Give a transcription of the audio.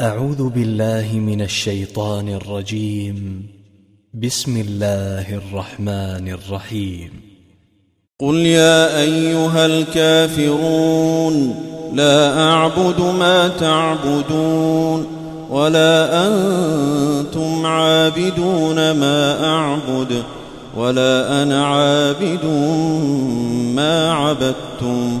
أعوذ بالله من الشيطان الرجيم. بسم الله الرحمن الرحيم. قل يا أيها الكافرون لا أعبد ما تعبدون ولا أنتم عابدون ما أعبد ولا أنا عابد ما عبدتم.